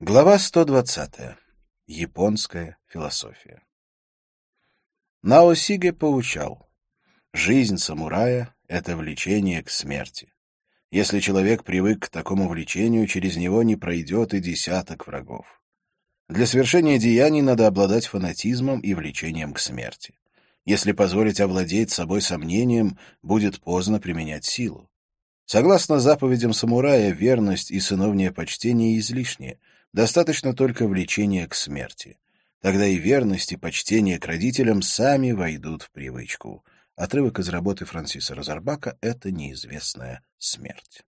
Глава 120. Японская философия. Нао Сиге поучал. Жизнь самурая — это влечение к смерти. Если человек привык к такому влечению, через него не пройдет и десяток врагов. Для совершения деяний надо обладать фанатизмом и влечением к смерти. Если позволить овладеть собой сомнением, будет поздно применять силу. Согласно заповедям самурая, верность и сыновнее почтение излишние — Достаточно только влечения к смерти. Тогда и верность, и почтение к родителям сами войдут в привычку. Отрывок из работы Франсиса Розарбака «Это неизвестная смерть».